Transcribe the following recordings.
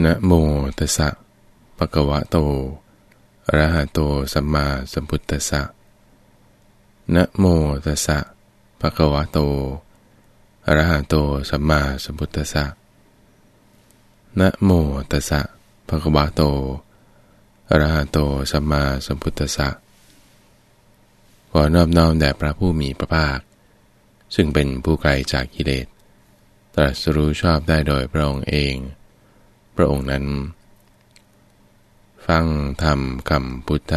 นะโมตัสสะปะคะวะโตอะระหะโตสัมมาสัมพุทธัสสะนะโมตัสสะภะคะวะโตอะระหะโตสัมมาสัมพุทธัสสะนะโมตัสสะภะคะวะโตอะระหะโตสัมมาสัมพุทธัสสะขอนอบน้อมแด่พระผู้มีพระภาค ซึ่งเป็นผู้ไกลจากกิเลส ตรัสรู้ชอบได้โดยพระองค์เอง พระองค์นั้น ฟังธรรมคำพุทธ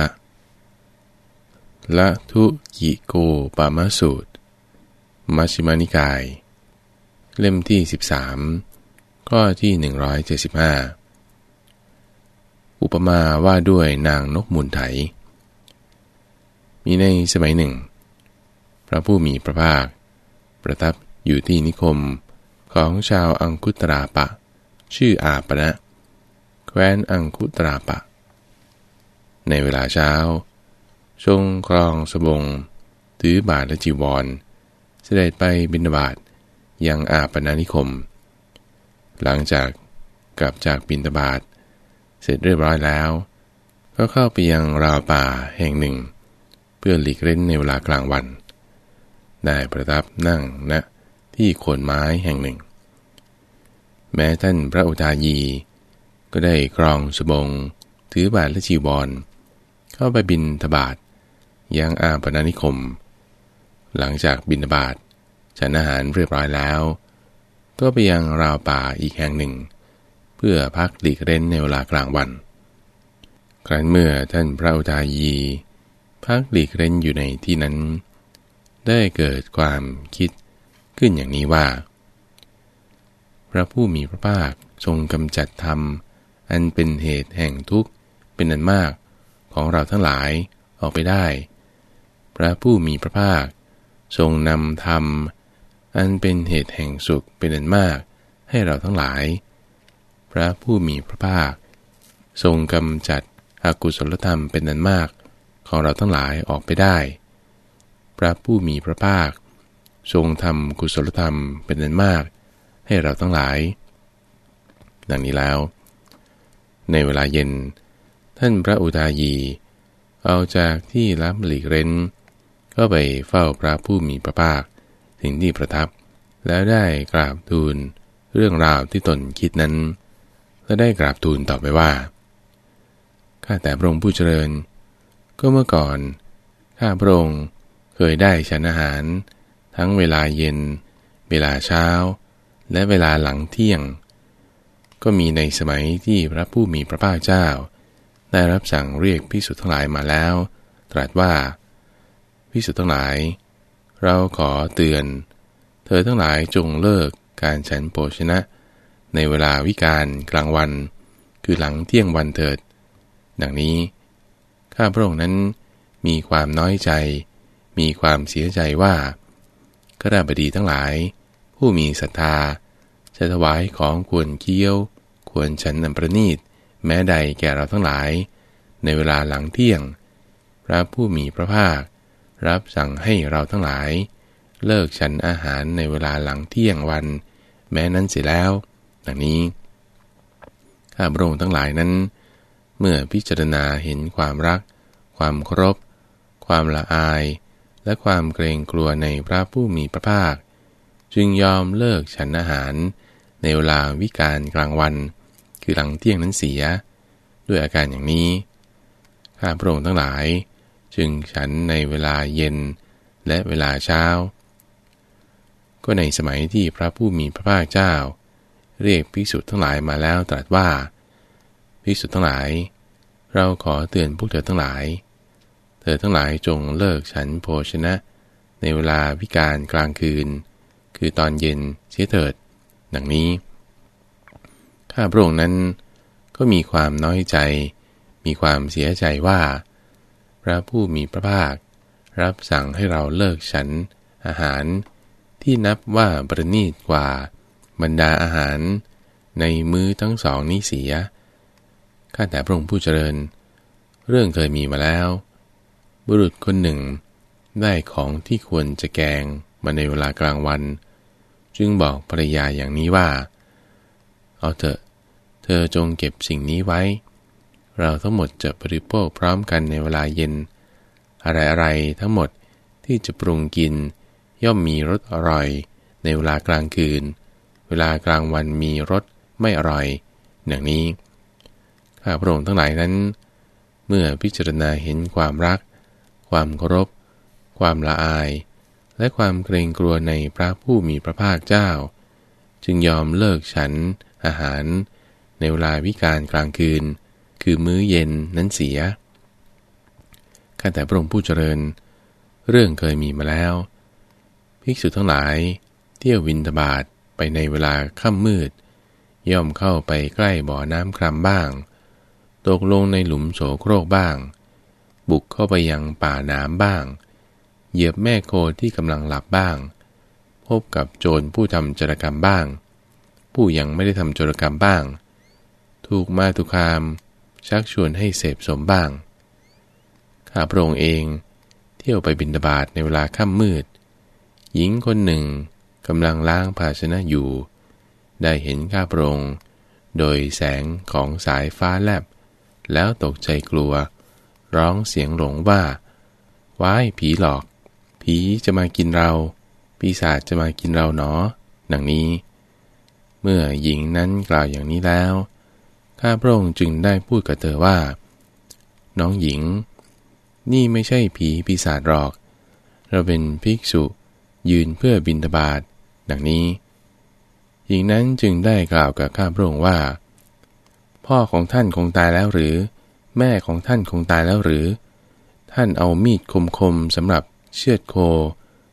ละทุกิโกปามสูตร มัชฌิมานิกาย เล่มที่ 13 ข้อที่ 175 อุปมาว่าด้วยนางนกมูลไถ มีในสมัยหนึ่ง พระผู้มีพระภาค ประทับอยู่ที่นิคมของชาวอังคุตราปะ ชื่ออาปณะแคว้นอังคุตราปะ ในเวลาเช้าทรงครองสบง ถือบาทและจีวร เสด็จไปบิณฑบาตยังอาปนานิคม หลังจากกลับจากบิณฑบาตเสร็จเรียบร้อยแล้ว ก็เข้าไปยังราวป่าแห่งหนึ่ง เพื่อหลีกเล่นในเวลากลางวัน ได้ประทับนั่งณนะที่โคนไม้แห่งหนึ่ง แม้ท่านพระอุทายี ก็ได้ครองสบง ถือบาทและจีวร เข้าไปบินทบาทยังอาปนานิคม หลังจากบินบาตฉันอาหารเรียบร้อยแล้ว ก็ไปยังราวป่าอีกแห่งหนึ่ง เพื่อพักหลีกเล่นในเวลากลางวัน ครั้นเมื่อท่านพระอุทายี พักหลีกเล่นอยู่ในที่นั้น ได้เกิดความคิดขึ้นอย่างนี้ว่า ระผู้มีพระภาคทรงกำจัดธรรม อันเป็นเหตุแห่งทุกข์เป็นอันมากของเราทั้งหลายออกไปได้ พระผู้มีพระภาค ทรงนำธรรม อันเป็นเหตุแห่งสุขเป็นอันมากให้เราทั้งหลาย พระผู้มีพระภาค ทรงกำจัดอกุศลธรรมเป็นอันมากของเราทั้งหลายออกไปได้ พระผู้มีพระภาค ทรงทำกุศลธรรมเป็นอันมาก ให้เราทั้งหลาย ดังนี้แล้ว ในเวลาเย็น ท่านพระอุทายี เอาจากที่รับหลีกเร้น ก็ไปเฝ้าพระผู้มีพระภาคถึงที่ประทับ แล้วได้กราบทูลเรื่องราวที่ตนคิดนั้น และได้กราบทูลต่อไปว่า ข้าแต่พระองค์ผู้เจริญ ก็เมื่อก่อน ข้าพระองค์เคยได้ฉันอาหาร ทั้งเวลาเย็น เวลาเช้า และเวลาหลังเที่ยง ก็มีในสมัยที่พระผู้มีพระภาคเจ้า ได้รับสั่งเรียกพิสุทธ์ทั้งหลายมาแล้ว ตรัสว่าพิสุทธ์ทั้งหลาย เราขอเตือน เธอทั้งหลายจงเลิกการฉันโภชนะ ในเวลาวิการกลางวัน คือหลังเที่ยงวันเถิด ดังนี้ข้าพระองค์นั้นมีความน้อยใจ มีความเสียใจว่าก็ได้บดีทั้งหลาย ผู้มีศรัทธา จะถวายของควรเคี้ยว ควรฉันนันประนีต แม้ใดแก่เราทั้งหลาย ในเวลาหลังเที่ยง พระผู้มีพระภาค รับสั่งให้เราทั้งหลาย เลิกฉันอาหารในเวลาหลังเที่ยงวัน แม้นั้นเสียแล้ว ดังนี้ข้าพระองค์ทั้งหลายนั้น เมื่อพิจารณาเห็นความรัก ความเคารพ ความละอาย และความเกรงกลัวในพระผู้มีพระภาค จึงยอมเลิกฉันอาหาร ในเวลาวิการกลางวัน คือหลังเที่ยงนั้นเสีย ด้วยอาการอย่างนี้ข้าพระองค์ทั้งหลาย จึงฉันในเวลาเย็นและเวลาเช้า ก็ในสมัยที่พระผู้มีพระภาคเจ้า เรียกภิกษุทั้งหลายมาแล้วตรัสว่าภิกษุทั้งหลาย เราขอเตือนพวกเธอทั้งหลาย เธอทั้งหลายจงเลิกฉันโภชนะ ในเวลาวิการกลางคืน คือตอนเย็นเสียเถิด ดังนี้ ข้าพระองค์นั้นก็มีความน้อยใจ มีความเสียใจว่า พระผู้มีพระภาครับสั่งให้เราเลิกฉันอาหารที่นับว่าประณีตกว่าบรรดาอาหาร ในมือทั้งสองนี้เสีย ข้าแต่พระองค์ผู้เจริญ เรื่องเคยมีมาแล้ว บุรุษคนหนึ่ง ได้ของที่ควรจะแกง มาในเวลากลางวัน จึงบอกภรรยาอย่างนี้ว่า เอาเถอะ เธอจงเก็บสิ่งนี้ไว้ เราทั้งหมดจะบริโภคพร้อมกันในเวลาเย็น อะไรๆทั้งหมดที่จะปรุงกิน ย่อมมีรสอร่อย ในเวลากลางคืน เวลากลางวันมีรสไม่อร่อย อย่างนี้ข้าพระองค์ทั้งหลายนั้น เมื่อพิจารณาเห็นความรัก ความเคารพ ความละอาย และความเกรงกลัวในพระผู้มีพระภาคเจ้า จึงยอมเลิกฉันอาหาร ในเวลาวิการกลางคืน คือมื้อเย็นนั้นเสีย ข้าแต่พระองค์ผู้เจริญ เรื่องเคยมีมาแล้ว ภิกษุทั้งหลาย เที่ยววินทบาทไปในเวลาค่ำมืด ย่อมเข้าไปใกล้บ่อน้ำครำบ้าง ตกลงในหลุมโสโครกบ้าง บุกเข้าไปยังป่าน้ำบ้าง เหยียบแม่โคที่กำลังหลับบ้าง พบกับโจรผู้ทำจรกรรมบ้าง ผู้ยังไม่ได้ทำจรกรรมบ้าง ถูกมาตุคาม ชักชวนให้เสพสมบ้าง ข้าพระองค์เอง เที่ยวไปบินบาตในเวลาค่ำมืด หญิงคนหนึ่งกำลังล้างภาชนะอยู่ ได้เห็นข้าพระองค์โดยแสงของสายฟ้าแลบ แล้วตกใจกลัว ร้องเสียงหลงว่าว้ายผีหลอก ผีจะมากินเรา ปีศาจจะมากินเราเนาะดังนี้ เมื่อหญิงนั้นกล่าวอย่างนี้แล้ว ข้าพระองค์จึงได้พูดกับเธอว่า น้องหญิง นี่ไม่ใช่ผีปีศาจหรอก เราเป็นภิกษุยืนเพื่อบินทบาทดังนี้ หญิงนั้นจึงได้กล่าวกับข้าพระองค์ว่า พ่อของท่านคงตายแล้วหรือ แม่ของท่านคงตายแล้วหรือ ท่านเอามีดคมๆสำหรับ เชือดโค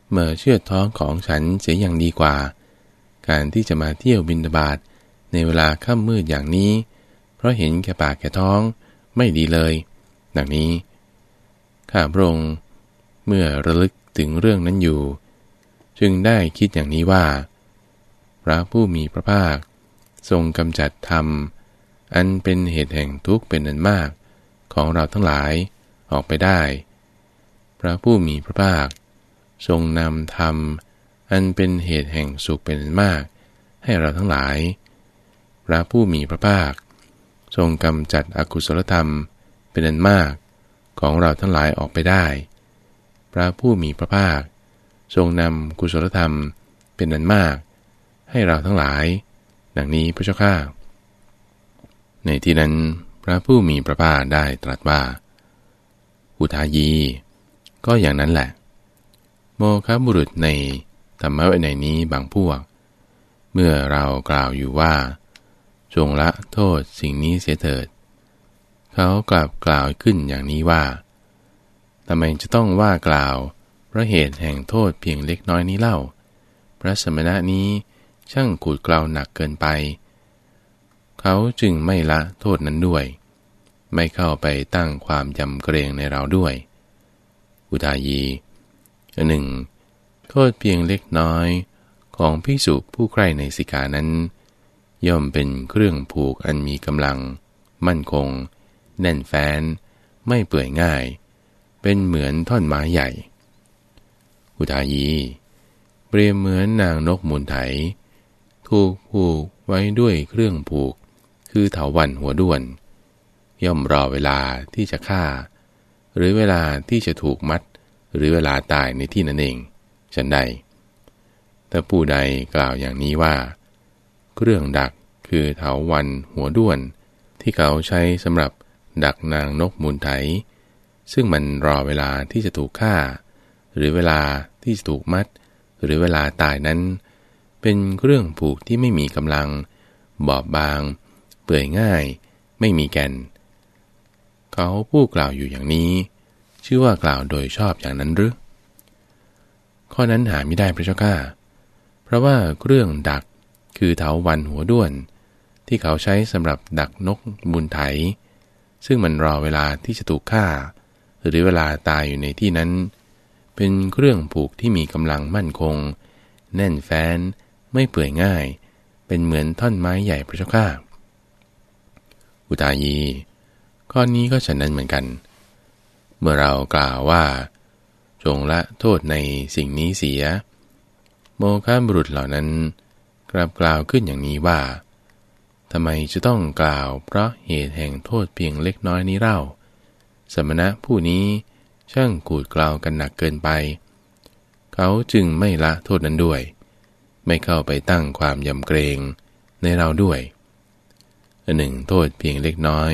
เมื่อเชือดท้องของฉันเสียอย่างดีกว่า การที่จะมาเที่ยวบินบาตในเวลาค่ำมืดอย่างนี้ เพราะเห็นแก่ปากแก่ท้องไม่ดีเลย ดังนี้ ข้าพระองค์เมื่อระลึกถึงเรื่องนั้นอยู่ จึงได้คิดอย่างนี้ว่า พระผู้มีพระภาค ทรงกำจัดธรรม อันเป็นเหตุแห่งทุกข์เป็นอันมาก ของเราทั้งหลายออกไปได้ พระผู้มีพระภาค ทรงนำธรรม อันเป็นเหตุแห่งสุขเป็นอันมาก ให้เราทั้งหลาย พระผู้มีพระภาค ทรงกำจัดอกุศลธรรมเป็นอันมากของเราทั้งหลายออกไปได้ พระผู้มีพระภาค ทรงนำกุศลธรรมเป็นอันมาก ให้เราทั้งหลาย ดังนี้พระเจ้าข้าในที่นั้นพระผู้มีพระภาคได้ตรัสว่า อุทายี ก็อย่างนั้นแหละ โมคบุรุษในธรรมะในนี้บางพวก เมื่อเรากล่าวอยู่ว่า จงละโทษสิ่งนี้เสียเถิด เขากลับกล่าวขึ้นอย่างนี้ว่าทำไมจะต้องว่ากล่าวเพราะเหตุแห่งโทษเพียงเล็กน้อยนี้เล่า พระสมณะนี้ช่างขูดกล่าวหนักเกินไป เขาจึงไม่ละโทษนั้นด้วย ไม่เข้าไปตั้งความยำเกรงในเราด้วย อุทายีหนึ่งโทษเพียงเล็กน้อยของพิสุผู้ใคร่ในสิกานั้น ย่อมเป็นเครื่องผูกอันมีกำลัง มั่นคง แน่นแฟ้น ไม่เปื่อยง่าย เป็นเหมือนท่อนไม้ใหญ่ อุทายี เปรียบเหมือนนางนกมูลไถ ถูกผูกไว้ด้วยเครื่องผูก คือเถาวันหัวด้วน ย่อมรอเวลาที่จะฆ่า หรือเวลาที่จะถูกมัด หรือเวลาตายในที่นั่นเองฉันใด ถ้าผู้ใดกล่าวอย่างนี้ว่า เครื่องดักคือเถาวันหัวด้วน ที่เขาใช้สำหรับดักนางนกมูลไถ ซึ่งมันรอเวลาที่จะถูกฆ่า หรือเวลาที่จะถูกมัด หรือเวลาตายนั้น เป็นเรื่องผูกที่ไม่มีกำลัง บอบบาง เปื่อยง่าย ไม่มีแกน เขาผู้กล่าวอยู่อย่างนี้ ชื่อว่ากล่าวโดยชอบอย่างนั้นหรือ ข้อนั้นหาไม่ได้พระเจ้าข้าเพราะว่าเรื่องดักคือเถาวันหัวด้วน ที่เขาใช้สำหรับดักนกบุญไถ ซึ่งมันรอเวลาที่จะถูกฆ่า หรือเวลาตายอยู่ในที่นั้น เป็นเครื่องผูกที่มีกำลังมั่นคง แน่นแฟ้น ไม่เปื่อยง่าย เป็นเหมือนท่อนไม้ใหญ่พระเจ้าข้าอุตายี ข้อนี้ก็ฉะนั้นเหมือนกัน เมื่อเรากล่าวว่า จงละโทษในสิ่งนี้เสีย โมฆะบุรุษเหล่านั้น กลับกล่าวขึ้นอย่างนี้ว่าทำไมจะต้องกล่าวเพราะเหตุแห่งโทษเพียงเล็กน้อยนี้เล่า สมณะผู้นี้ช่างกูดกล่าวกันหนักเกินไป เขาจึงไม่ละโทษนั้นด้วย ไม่เข้าไปตั้งความยำเกรงในเราด้วยอันหนึ่งโทษเพียงเล็กน้อย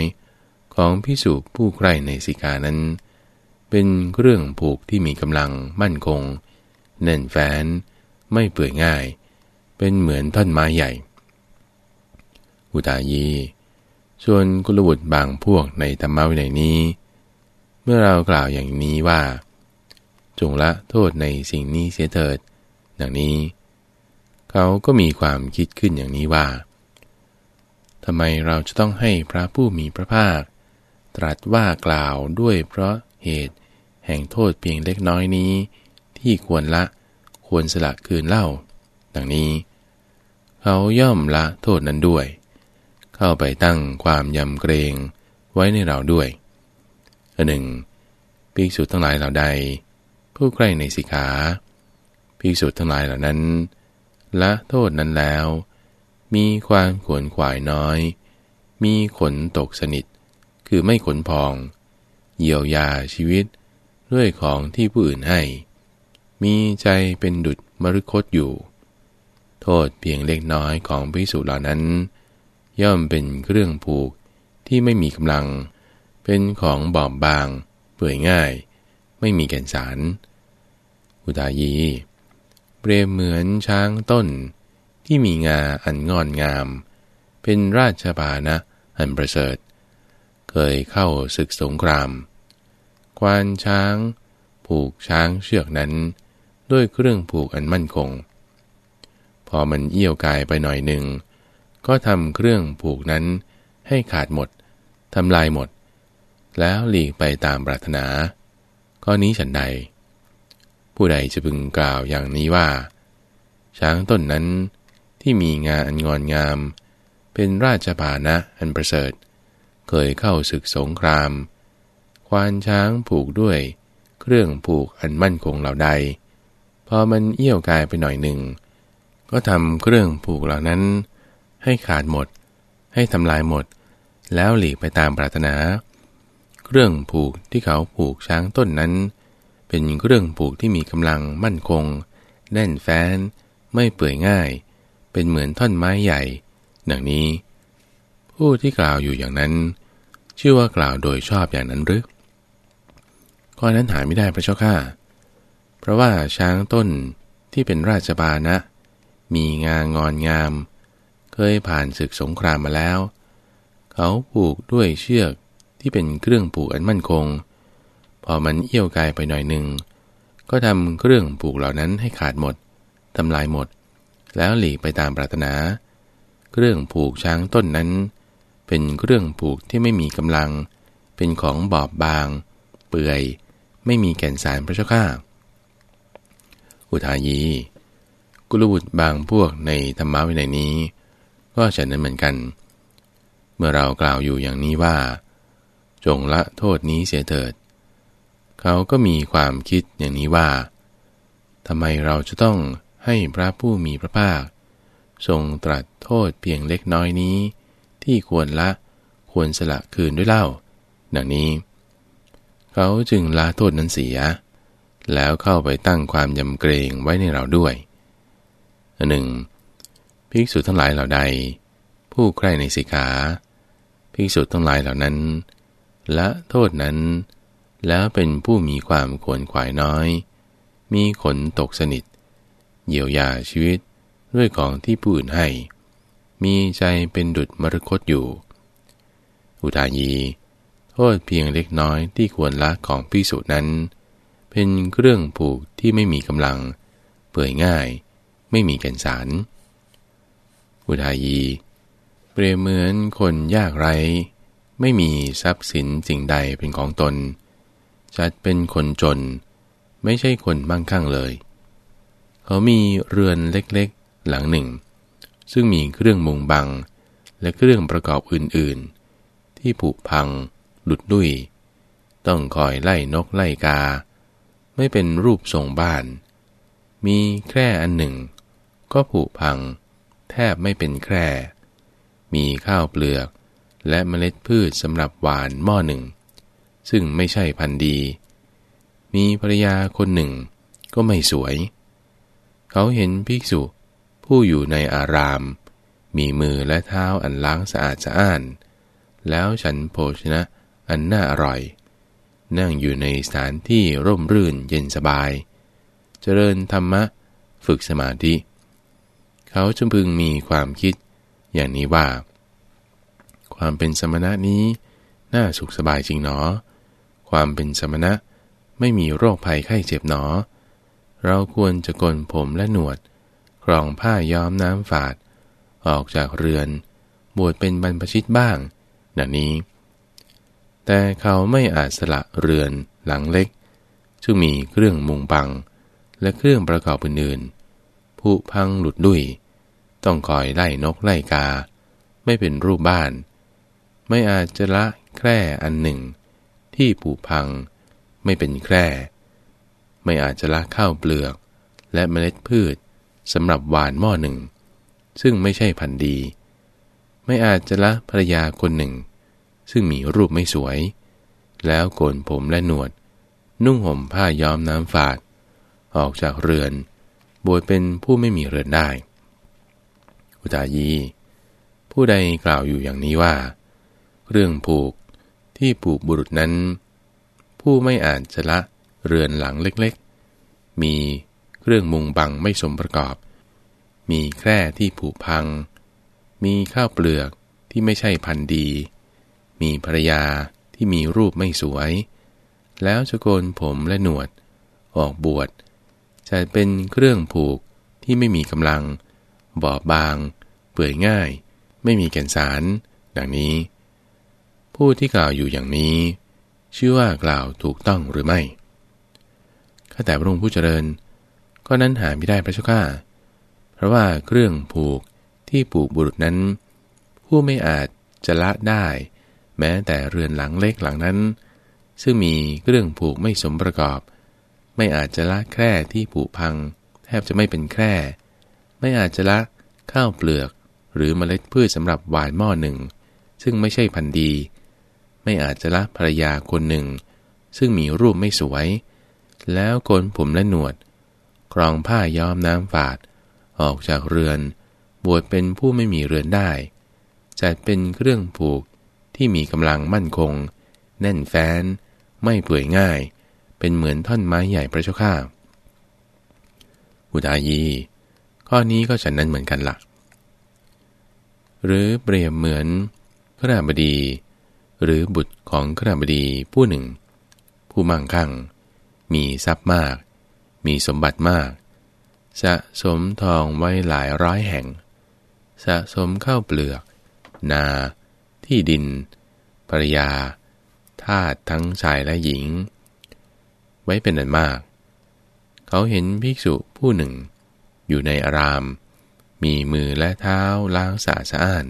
ของพิสุผู้ใกล้ในสิกานั้น เป็นเรื่องผูกที่มีกำลังมั่นคง แน่นแฟ้น ไม่เปื่อยง่าย เป็นเหมือนท่อนไม้ใหญ่ อุตายี ส่วนกุลบุตรบางพวกในธรรมะวินัยนี้ เมื่อเรากล่าวอย่างนี้ว่า จงละโทษในสิ่งนี้เสียเถิด ดังนี้ เขาก็มีความคิดขึ้นอย่างนี้ว่าทำไมเราจะต้องให้พระผู้มีพระภาค ตรัสว่ากล่าวด้วยเพราะเหตุ แห่งโทษเพียงเล็กน้อยนี้ ที่ควรละควรสละคืนเล่า ดังนี้ เขาย่อมละโทษนั้นด้วย เข้าไปตั้งความยำเกรงไว้ในเราด้วยอันหนึ่งภิกษุทั้งหลายเหล่าใด ผู้ใกล้ในสิกขาภิกษุทั้งหลายเหล่านั้นละโทษนั้นแล้ว มีความขวนขวายน้อย มีขนตกสนิท คือไม่ขนพอง เยียวยาชีวิต ด้วยของที่ผู้อื่นให้ มีใจเป็นดุจมรุคตอยู่ โทษเพียงเล็กน้อยของพิสุเหล่านั้น ย่อมเป็นเครื่องผูกที่ไม่มีกำลัง เป็นของบอบบาง เปื่อยง่าย ไม่มีแก่นสาร อุตายี เปรียบเหมือนช้างต้น ที่มีงาอันงอนงาม เป็นราชบานะอันประเสริฐ เคยเข้าศึกสงคราม ควานช้าง ผูกช้างเชือกนั้น ด้วยเครื่องผูกอันมั่นคง พอมันเอี้ยวกายไปหน่อยหนึ่ง ก็ทำเครื่องผูกนั้นให้ขาดหมดทำลายหมด แล้วหลีกไปตามปรารถนา ข้อนี้ฉันใด ผู้ใดจะพึงกล่าวอย่างนี้ว่า ช้างต้นนั้นที่มีงาอันงอนงาม เป็นราชบานะอันประเสริฐ เคยเข้าศึกสงคราม ควานช้างผูกด้วย เครื่องผูกอันมั่นคงเหล่าใด พอมันเอี้ยวกายไปหน่อยหนึ่ง ก็ทำเครื่องผูกเหล่านั้น ให้ขาดหมด ให้ทำลายหมด แล้วหลีกไปตามปรารถนา เครื่องผูกที่เขาผูกช้างต้นนั้น เป็นเครื่องผูกที่มีกำลังมั่นคง แน่นแฟ้น ไม่เปื่อยง่าย เป็นเหมือนท่อนไม้ใหญ่ ดังนี้ ผู้ที่กล่าวอยู่อย่างนั้น ชื่อว่ากล่าวโดยชอบอย่างนั้นหรือข้อนั้นหาไม่ได้พระเจ้าข้าเพราะว่าช้างต้นที่เป็นราชบานะ มีงางอนงาม เคยผ่านศึกสงครามมาแล้ว เขาผูกด้วยเชือกที่เป็นเครื่องผูกอันมั่นคง พอมันเอี้ยวกายไปหน่อยหนึ่ง ก็ทำเครื่องผูกเหล่านั้นให้ขาดหมดทำลายหมด แล้วหลีกไปตามปรารถนา เครื่องผูกช้างต้นนั้น เป็นเครื่องผูกที่ไม่มีกำลัง เป็นของบอบบาง เปื่อย ไม่มีแก่นสารพระเจ้าข้าอุทายี กุลบุตรบางพวกในธรรมะวินัยนี้ ก็ฉันนั้นเหมือนกัน เมื่อเรากล่าวอยู่อย่างนี้ว่า จงละโทษนี้เสียเถิด เขาก็มีความคิดอย่างนี้ว่าทำไมเราจะต้องให้พระผู้มีพระภาค ทรงตรัสโทษเพียงเล็กน้อยนี้ ที่ควรละ ควรสละคืนด้วยเล่า ดังนี้ เขาจึงละโทษนั้นเสีย แล้วเข้าไปตั้งความยำเกรงไว้ในเราด้วยอันหนึ่งภิกษุทั้งหลายเหล่าใด ผู้ใคร่ในสิกขาภิกษุทั้งหลายเหล่านั้นละโทษนั้น แล้วเป็นผู้มีความขวนขวายน้อย มีขนตกสนิท เยียวยาชีวิตด้วยของที่ผู้อื่นให้ มีใจเป็นดุจมรคตอยู่ อุทายี โทษเพียงเล็กน้อยที่ควรละของพิสุนั้น เป็นเครื่องผูกที่ไม่มีกำลัง เปื่อยง่าย ไม่มีแก่นสาร อุทายี เปรียบเหมือนคนยากไร้ ไม่มีทรัพย์สินสิ่งใดเป็นของตน จัดเป็นคนจน ไม่ใช่คนมั่งคั่งเลย เขามีเรือนเล็กๆ หลังหนึ่ง ซึ่งมีเครื่องมุงบัง และเครื่องประกอบอื่นๆ ที่ผุพัง หลุดดุยต้องคอยไล่นกไล่กา ไม่เป็นรูปทรงบ้าน มีแคร่อันหนึ่ง ก็ผุพัง แทบไม่เป็นแคร่ มีข้าวเปลือก และเมล็ดพืชสำหรับหวานหม้อหนึ่ง ซึ่งไม่ใช่พันธุ์ดี มีภรรยาคนหนึ่ง ก็ไม่สวย เขาเห็นภิกษุ ผู้อยู่ในอาราม มีมือและเท้าอันล้างสะอาดสะอ้าน แล้วฉันโภชนะอันน่าอร่อย นั่งอยู่ในสถานที่ร่มรื่นเย็นสบาย เจริญธรรมะ ฝึกสมาธิ เขาจำพึงมีความคิด อย่างนี้ว่า ความเป็นสมณะนี้ น่าสุขสบายจริงหนอ ความเป็นสมณะไม่มีโรคภัยไข้เจ็บหนอ เราควรจะกลผมและหนวด ครองผ้าย้อมน้ำฝาด ออกจากเรือน บวชเป็นบรรพชิตบ้างดังนี้ แต่เขาไม่อาจสละเรือนหลังเล็กซึ่งมีเครื่องมุงบัง และเครื่องประกอบอื่นๆผู้พังหลุดดุยต้องคอยไล่นกไล่กา ไม่เป็นรูปบ้าน ไม่อาจจะละแคร่อันหนึ่ง ที่ผุพัง ไม่เป็นแคร่ ไม่อาจจะละข้าวเปลือก และเมล็ดพืช สำหรับหวานหม้อหนึ่ง ซึ่งไม่ใช่พันธีไม่อาจจะละภรรยาคนหนึ่ง ซึ่งมีรูปไม่สวย แล้วโกนผมและหนวด นุ่งห่มผ้าย้อมน้ำฝาด ออกจากเรือนบวชเป็นผู้ไม่มีเรือนได้ อุตายี ผู้ใดกล่าวอยู่อย่างนี้ว่า เรื่องผูกที่ผูกบุรุษนั้น ผู้ไม่อาจจะละเรือนหลังเล็กๆ มี รื่องมุงบังไม่สมประกอบ มีแคร่ที่ผุพัง มีข้าวเปลือกที่ไม่ใช่พันดี มีภรรยาที่มีรูปไม่สวย แล้วจะโกนผมและหนวด ออกบวชจะเป็นเครื่องผูกที่ไม่มีกำลัง บอบบาง เปื่อยง่าย ไม่มีแก่นสาร ดังนี้ ผู้ที่กล่าวอยู่อย่างนี้ ชื่อว่ากล่าวถูกต้องหรือไม่ข้าแต่พระองค์ผู้เจริญ ก็นั้นหาไม่ได้พระเจ้าข้าเพราะว่าเครื่องผูกที่ผูกบุรุษนั้น ผู้ไม่อาจจะละได้ แม้แต่เรือนหลังเล็กหลังนั้น ซึ่งมีเครื่องผูกไม่สมประกอบ ไม่อาจจะละแคร่ที่ผูกพัง แทบจะไม่เป็นแคร่ ไม่อาจจะละข้าวเปลือก หรือเมล็ดพืชสำหรับหวานหม้อหนึ่ง ซึ่งไม่ใช่พันธุ์ดี ไม่อาจจะละภรรยาคนหนึ่ง ซึ่งมีรูปไม่สวย แล้วโกนผมและหนวด ครองผ้าย้อมน้ำฝาด ออกจากเรือน บวชเป็นผู้ไม่มีเรือนได้ จัดเป็นเครื่องผูกที่มีกำลังมั่นคง แน่นแฟ้น ไม่เปื่อยง่าย เป็นเหมือนท่อนไม้ใหญ่พระเจ้าข้าอุดายี ข้อนี้ก็ฉันนั้นเหมือนกันละ่ะ หรือเปรียบเหมือนขราบดี หรือบุตรของขราบดีผู้หนึ่ง ผู้มั่งคั่ง มีทรัพย์มาก มีสมบัติมาก สะสมทองไว้หลายร้อยแห่ง สะสมข้าวเปลือก นา ที่ดิน ภรยา ทาสทั้งชายและหญิง ไว้เป็นอันมาก เขาเห็นภิกษุผู้หนึ่ง อยู่ในอาราม มีมือและเท้าล้างสะสะอ้าน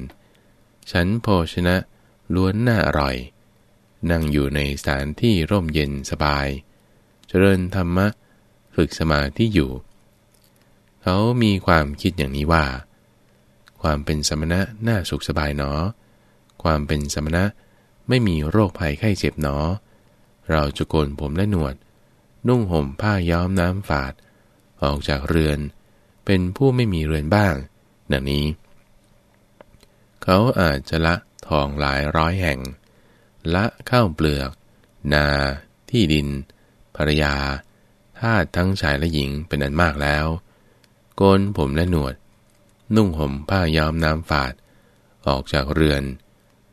ฉันโภชนะล้วนน่าอร่อย นั่งอยู่ในสถานที่ร่มเย็นสบาย เจริญธรรมะ ฝึกสมาธิอยู่ เขามีความคิดอย่างนี้ว่า ความเป็นสมณะน่าสุขสบายหนอ ความเป็นสมณะไม่มีโรคภัยไข้เจ็บหนอ เราจะโกนผมและหนวด นุ่งห่มผ้าย้อมน้ำฝาด ออกจากเรือน เป็นผู้ไม่มีเรือนบ้าง ดังนี้ เขาอาจจะละทองหลายร้อยแห่ง ละข้าวเปลือก นา ที่ดิน ภรรยา ทาสทั้งชายและหญิงเป็นอันมากแล้ว โกนผมและหนวด นุ่งห่มผ้ายอมน้ำฝาด ออกจากเรือน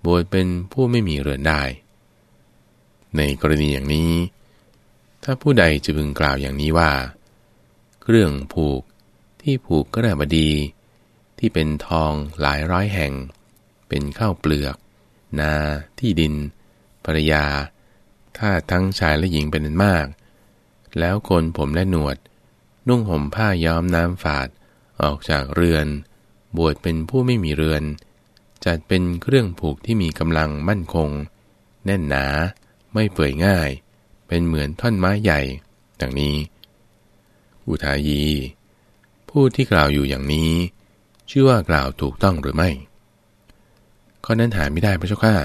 บวชเป็นผู้ไม่มีเรือนได้ ในกรณีอย่างนี้ ถ้าผู้ใดจะพึงกล่าวอย่างนี้ว่า เครื่องผูกที่ผูกกระบดี ที่เป็นทองหลายร้อยแห่ง เป็นข้าวเปลือก นาที่ดินภรรยาถ้าทั้งชายและหญิงเป็นอันมาก แล้วโกนผมและหนวด นุ่งห่มผ้าย้อมน้ำฝาด ออกจากเรือน บวชเป็นผู้ไม่มีเรือน จัดเป็นเครื่องผูกที่มีกำลังมั่นคง แน่นหนา ไม่เปื่อยง่าย เป็นเหมือนท่อนไม้ใหญ่ ดังนี้ อุทายี ผู้ที่กล่าวอยู่อย่างนี้ ชื่อว่ากล่าวถูกต้องหรือไม่ข้อนั้นหาไม่ได้พระเจ้าข้า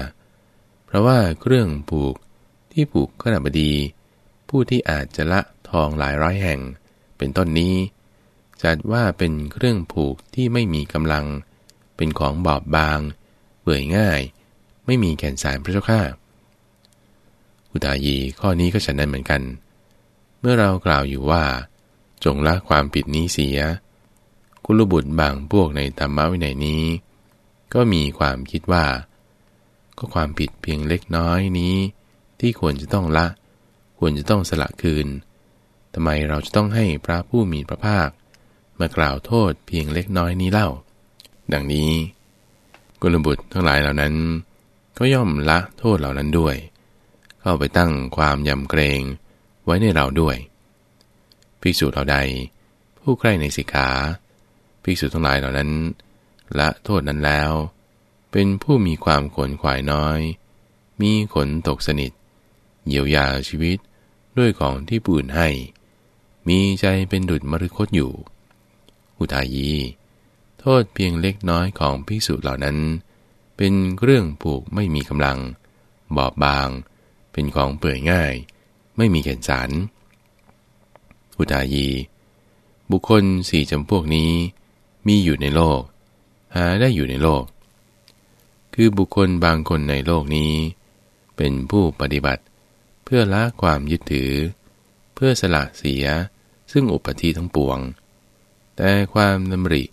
เพราะว่าเครื่องผูกที่ผูกขนาบดี ผู้ที่อาจจะละทองหลายร้อยแห่ง เป็นต้นนี้ จัดว่าเป็นเครื่องผูกที่ไม่มีกำลัง เป็นของบอบบาง เบื่อง่าย ไม่มีแก่นสารพระเจ้าข้าอุตายีข้อนี้ก็ฉันนั้นเหมือนกัน เมื่อเรากล่าวอยู่ว่า จงละความผิดนี้เสีย กุลบุตรบางพวกในธรรมวินัยนี้ ก็มีความคิดว่า ก็ความผิดเพียงเล็กน้อยนี้ ที่ควรจะต้องละ ควรจะต้องสละคืนทำไมเราจะต้องให้พระผู้มีพระภาค มากล่าวโทษเพียงเล็กน้อยนี้เล่า ดังนี้ กุลบุตรทั้งหลายเหล่านั้น ก็ย่อมละโทษเหล่านั้นด้วย เข้าไปตั้งความยำเกรงไว้ในเราด้วย ภิกษุเหล่าใด ผู้ใกล้ในสิกขาภิกษุทั้งหลายเหล่านั้น ละโทษนั้นแล้ว เป็นผู้มีความขนขวายน้อย มีขนตกสนิท เยียวยาชีวิต ด้วยของที่ปู่นให้ มีใจเป็นดุจมฤคตอยู่ อุทายี โทษเพียงเล็กน้อยของภิกษุเหล่านั้น เป็นเรื่องผูกไม่มีกำลัง บอบบาง เป็นของเปื่อยง่าย ไม่มีแก่นสาร อุทายี บุคคลสี่จำพวกนี้ มีอยู่ในโลก หาได้อยู่ในโลก คือบุคคลบางคนในโลกนี้ เป็นผู้ปฏิบัติ เพื่อละความยึดถือ เพื่อสละเสีย ซึ่งอุปธิทั้งปวง แต่ความดำริ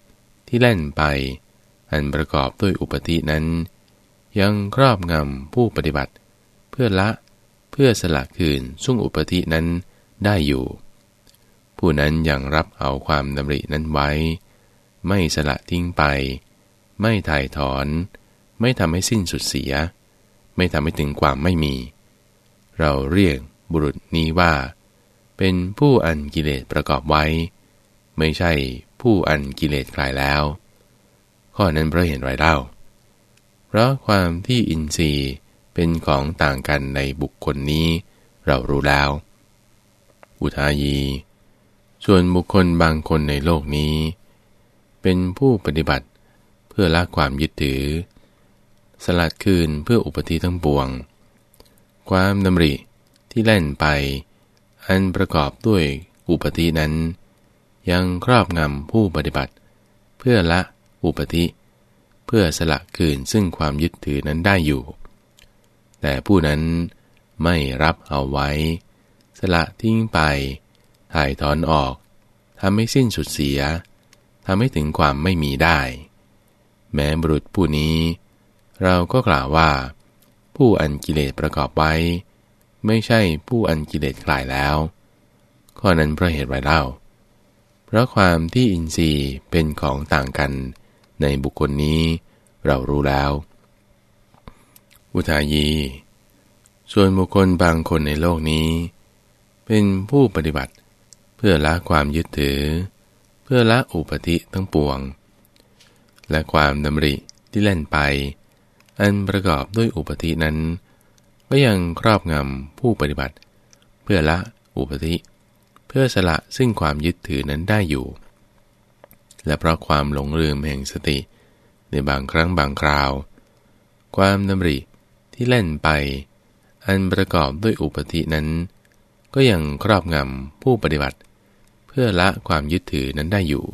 ที่แล่นไป อันประกอบด้วยอุปธินั้น ยังครอบงำผู้ปฏิบัติ เพื่อละเพื่อสละคืนสุ่งอุปธินั้นได้อยู่ ผู้นั้นยังรับเอาความดำรินั้นไว้ ไม่สละทิ้งไป ไม่ถ่ายถอน ไม่ทำให้สิ้นสุดเสีย ไม่ทำให้ถึงความไม่มี เราเรียกบุรุษนี้ว่า เป็นผู้อันกิเลสประกอบไว้ ไม่ใช่ผู้อันกิเลสคลายแล้ว ข้อนั้นเพราะเห็นไรเล่า เพราะความที่อินทรีย์เป็นของต่างกันในบุคคลนี้ เรารู้แล้ว อุทายี ส่วนบุคคลบางคนในโลกนี้ เป็นผู้ปฏิบัติเพื่อละความยึดถือ สลัดคืนเพื่ออุปธิทั้งปวง ความดำริที่เล่นไป อันประกอบด้วยอุปธินั้น ยังครอบงำผู้ปฏิบัติ เพื่อละอุปธิ เพื่อสละคืนซึ่งความยึดถือนั้นได้อยู่ แต่ผู้นั้นไม่รับเอาไว้ สละทิ้งไปถ่ายถอนออกทำให้สิ้นสุดเสียทำให้ถึงความไม่มีได้ แม้บุรุษผู้นี้ เราก็กล่าวว่า ผู้อันกิเลสประกอบไว้ ไม่ใช่ผู้อันกิเลสคลายแล้ว ข้อนั้นเพราะเหตุไรเล่า เพราะความที่อินทรีย์เป็นของต่างกันในบุคคลนี้เรารู้แล้ว อุทายี ส่วนบุคคลบางคนในโลกนี้ เป็นผู้ปฏิบัติเพื่อละความยึดถือ เพื่อละอุปธิทั้งปวง และความดำริที่เล่นไป อันประกอบด้วยอุปธินั้น ก็ยังครอบงำผู้ปฏิบัติ เพื่อละอุปธิ เพื่อสละซึ่งความยึดถือนั้นได้อยู่ และเพราะความหลงลืมแห่งสติ ในบางครั้งบางคราว ความดำริที่เล่นไป อันประกอบด้วยอุปธินั้น ก็ยังครอบงำผู้ปฏิบัติ เพื่อละความยึดถือนั้นได้อยู่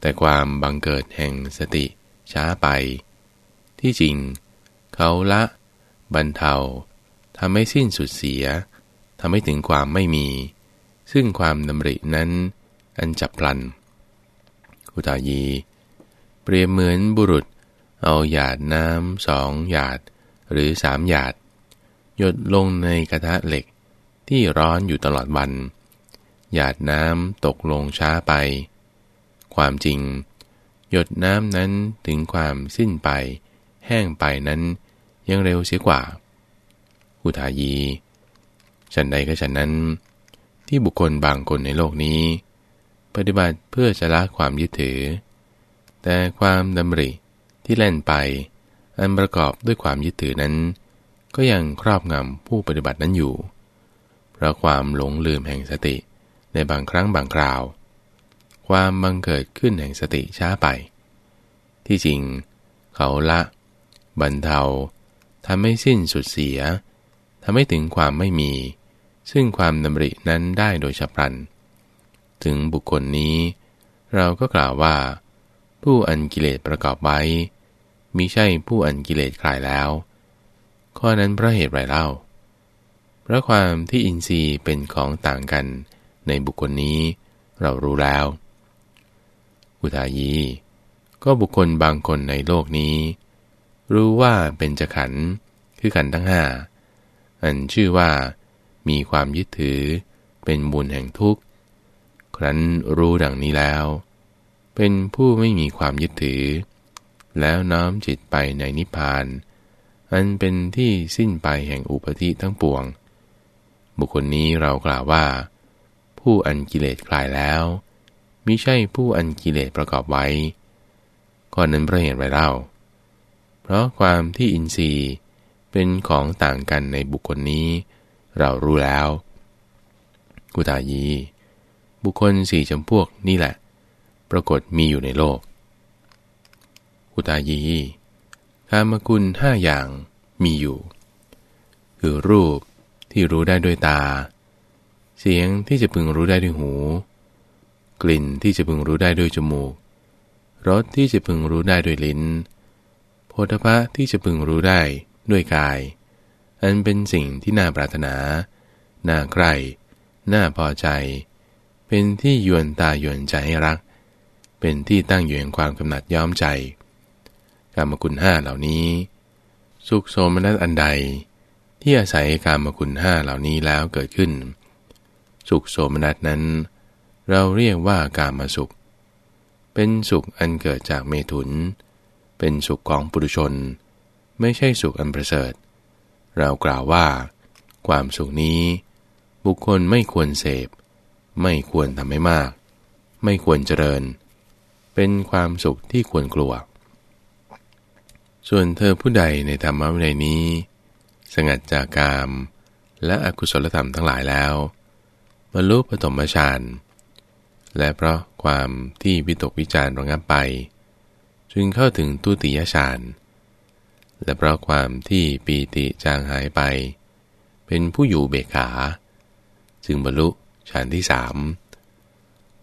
แต่ความบังเกิดแห่งสติช้าไป ที่จริง เขาละบรรเทาทำให้สิ้นสุดเสียทำให้ถึงความไม่มี ซึ่งความดำรินั้นอันจับพลันอุตายี เปรียบเหมือนบุรุษ เอาหยาดน้ำสองหยาดหรือสามหยาด หยดลงในกระทะเหล็กที่ร้อนอยู่ตลอดวัน หยาดน้ำตกลงช้าไป ความจริง หยดน้ำนั้นถึงความสิ้นไป แห้งไปนั้นยังเร็วเสียกว่า อุทายี ฉันใดก็ฉันนั้น ที่บุคคลบางคนในโลกนี้ ปฏิบัติเพื่อจะละความยึดถือ แต่ความดำริที่เล่นไป อันประกอบด้วยความยึดถือนั้น ก็ยังครอบงำผู้ปฏิบัตินั้นอยู่ เพราะความหลงลืมแห่งสติในบางครั้งบางคราว ความบังเกิดขึ้นแห่งสติช้าไป ที่จริง เขาละ บรรเทาทำให้สิ้นสุดเสียทำให้ถึงความไม่มี ซึ่งความดำรินั้นได้โดยฉับพลัน ถึงบุคคลนี้ เราก็กล่าวว่า ผู้อันกิเลสประกอบไว้มิใช่ผู้อันกิเลสคลายแล้ว ข้อนั้นเพราะเหตุไรเล่า เพราะความที่อินทรีย์เป็นของต่างกันในบุคคลนี้เรารู้แล้ว อุทายี ก็บุคคลบางคนในโลกนี้ รู้ว่าเป็นจะขันคือขันทั้งห้าอันชื่อว่ามีความยึดถือเป็นบุญแห่งทุกข์ ครั้นรู้ดังนี้แล้ว เป็นผู้ไม่มีความยึดถือ แล้วน้อมจิตไปในนิพพาน อันเป็นที่สิ้นไปแห่งอุปธิทั้งปวง บุคคลนี้เรากล่าวว่า ผู้อันกิเลสคลายแล้วมิใช่ผู้อันกิเลสประกอบไว้ก่อนนั้นพระเหตุไรเล่า เพราะความที่อินทรีย์เป็นของต่างกันในบุคคลนี้ เรารู้แล้ว กุตายี บุคคลสี่จำพวกนี่แหละ ปรากฏมีอยู่ในโลก กุตายีกามคุณห้าอย่างมีอยู่ คือรูปที่รู้ได้ด้วยตา เสียงที่จะพึงรู้ได้ด้วยหู กลิ่นที่จะพึงรู้ได้ด้วยจมูกรสที่จะพึงรู้ได้ด้วยลิ้น โพธพะที่จะพึงรู้ได้ด้วยกาย อันเป็นสิ่งที่น่าปรารถนา น่าใคร่น่าพอใจ เป็นที่ยวนตายวนใจให้รัก เป็นที่ตั้งอยู่แห่งความกำหนัดย้อมใจกามคุณห้าเหล่านี้ สุขโสมนัสอันใด ที่อาศัยกามคุณห้าเหล่านี้แล้วเกิดขึ้น สุขโสมนัสนั้น เราเรียกว่ากามาสุข เป็นสุขอันเกิดจากเมถุนเเป็นสุขของปุถุชน ไม่ใช่สุขอันประเสริฐ เรากล่าวว่า ความสุขนี้ บุคคลไม่ควรเสพ ไม่ควรทำให้มาก ไม่ควรเจริญ เป็นความสุขที่ควรกลัว ส่วนเธอผู้ใดในธรรมะวินัยนี้ สงัดจากกาม และอกุศลธรรมทั้งหลายแล้วบรรลุปฐมฌานและเพราะความที่วิตกวิจารระงับไป จึงเข้าถึงตุติยฌาน และเพราะความที่ปีติจางหายไป เป็นผู้อยู่เบกขา จึงบรรลุฌานที่สาม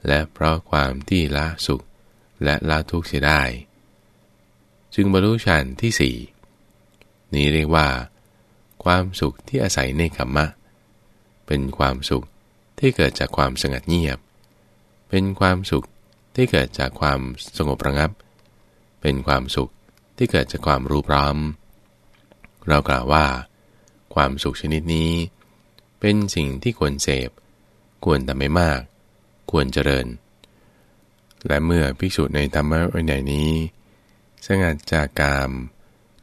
และเพราะความที่ละสุขและละทุกข์เสียได้ จึงบรรลุฌานที่สี่นี้เรียกว่า ความสุขที่อาศัยในขมมะ เป็นความสุขที่เกิดจากความสงัดเงียบ เป็นความสุขที่เกิดจากความสงบระงับ เป็นความสุขที่เกิดจากความรู้พร้อม เรากล่าวว่า ความสุขชนิดนี้ เป็นสิ่งที่ควรเสพ ควรทำไม่มาก ควรเจริญ และเมื่อภิกษุในธรรมะวินัยนี้สงัดจากกาม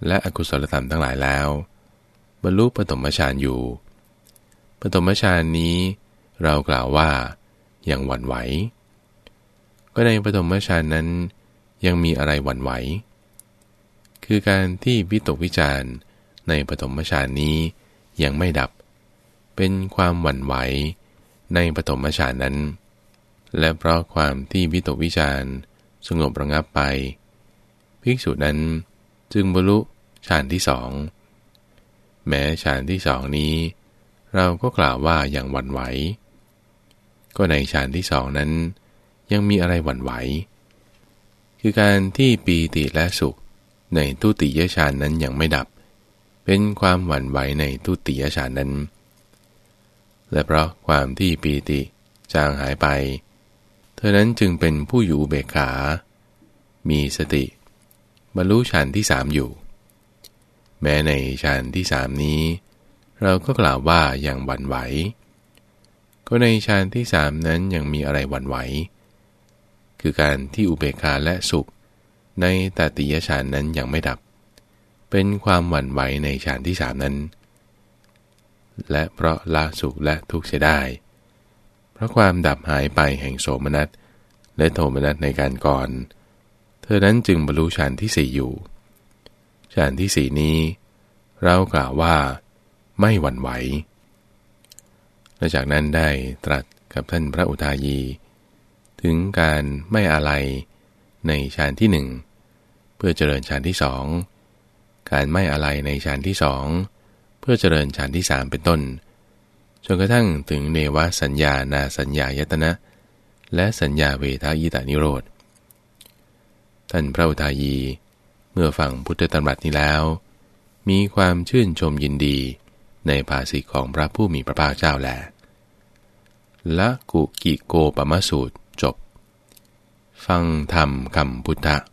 และอกุศลธรรมทั้งหลายแล้ว บรรลุปฐมฌานอยู่ ปฐมฌานนี้ เรากล่าวว่ายังหวั่นไหว ก็ในปฐมฌานนั้น ยังมีอะไรหวั่นไหว คือการที่วิตกวิจารในปฐมฌานนี้ยังไม่ดับ เป็นความหวั่นไหวในปฐมฌานนั้น และเพราะความที่วิตกวิจารสงบระงับไป ภิกษุนั้นจึงบรรลุฌานที่สอง แม้ฌานที่สองนี้ เราก็กล่าวว่าอย่างหวั่นไหว ก็ในฌานที่สองนั้น ยังมีอะไรหวั่นไหว คือการที่ปีติและสุขในทุติยฌานนั้นยังไม่ดับ เป็นความหวั่นไหวในทุติยฌานนั้น และเพราะความที่ปีติจางหายไป เธอนั้นจึงเป็นผู้อยู่เบกขา มีสติ บรรลุฌานที่สามอยู่ แม้ในฌานที่สามนี้ เราก็กล่าวว่าอย่างหวั่นไหว ก็ในฌานที่สามนั้นยังมีอะไรหวั่นไหว คือการที่อุเบกขาและสุข ในตติยฌานนั้นยังไม่ดับ เป็นความหวั่นไหวในฌานที่สามนั้น และเพราะละสุขและทุกข์เสียได้ เพราะความดับหายไปแห่งโสมนัสและโทมนัสในการก่อน เธอนั้นจึงบรรลุฌานที่สี่อยู่ฌานที่สี่นี้ เรากล่าวว่า ไม่หวั่นไหวและจากนั้นได้ตรัสกับท่านพระอุทายี ถึงการไม่อะไรในฌานที่หนึ่งเพื่อเจริญฌานที่สองการไม่อะไรในฌานที่สองเพื่อเจริญฌานที่สามเป็นต้นจนกระทั่งถึงเนวสัญญานาสัญญายตนะ และสัญญาเวทายตานิโรธท่านพระอุทายีเมื่อฟังพุทธตำรัสนี้แล้ว มีความชื่นชมยินดีในภาษิตของพระผู้มีพระภาคเจ้าแลละกุกิโกปมสูตร ฟังธรรมคำพุทธะ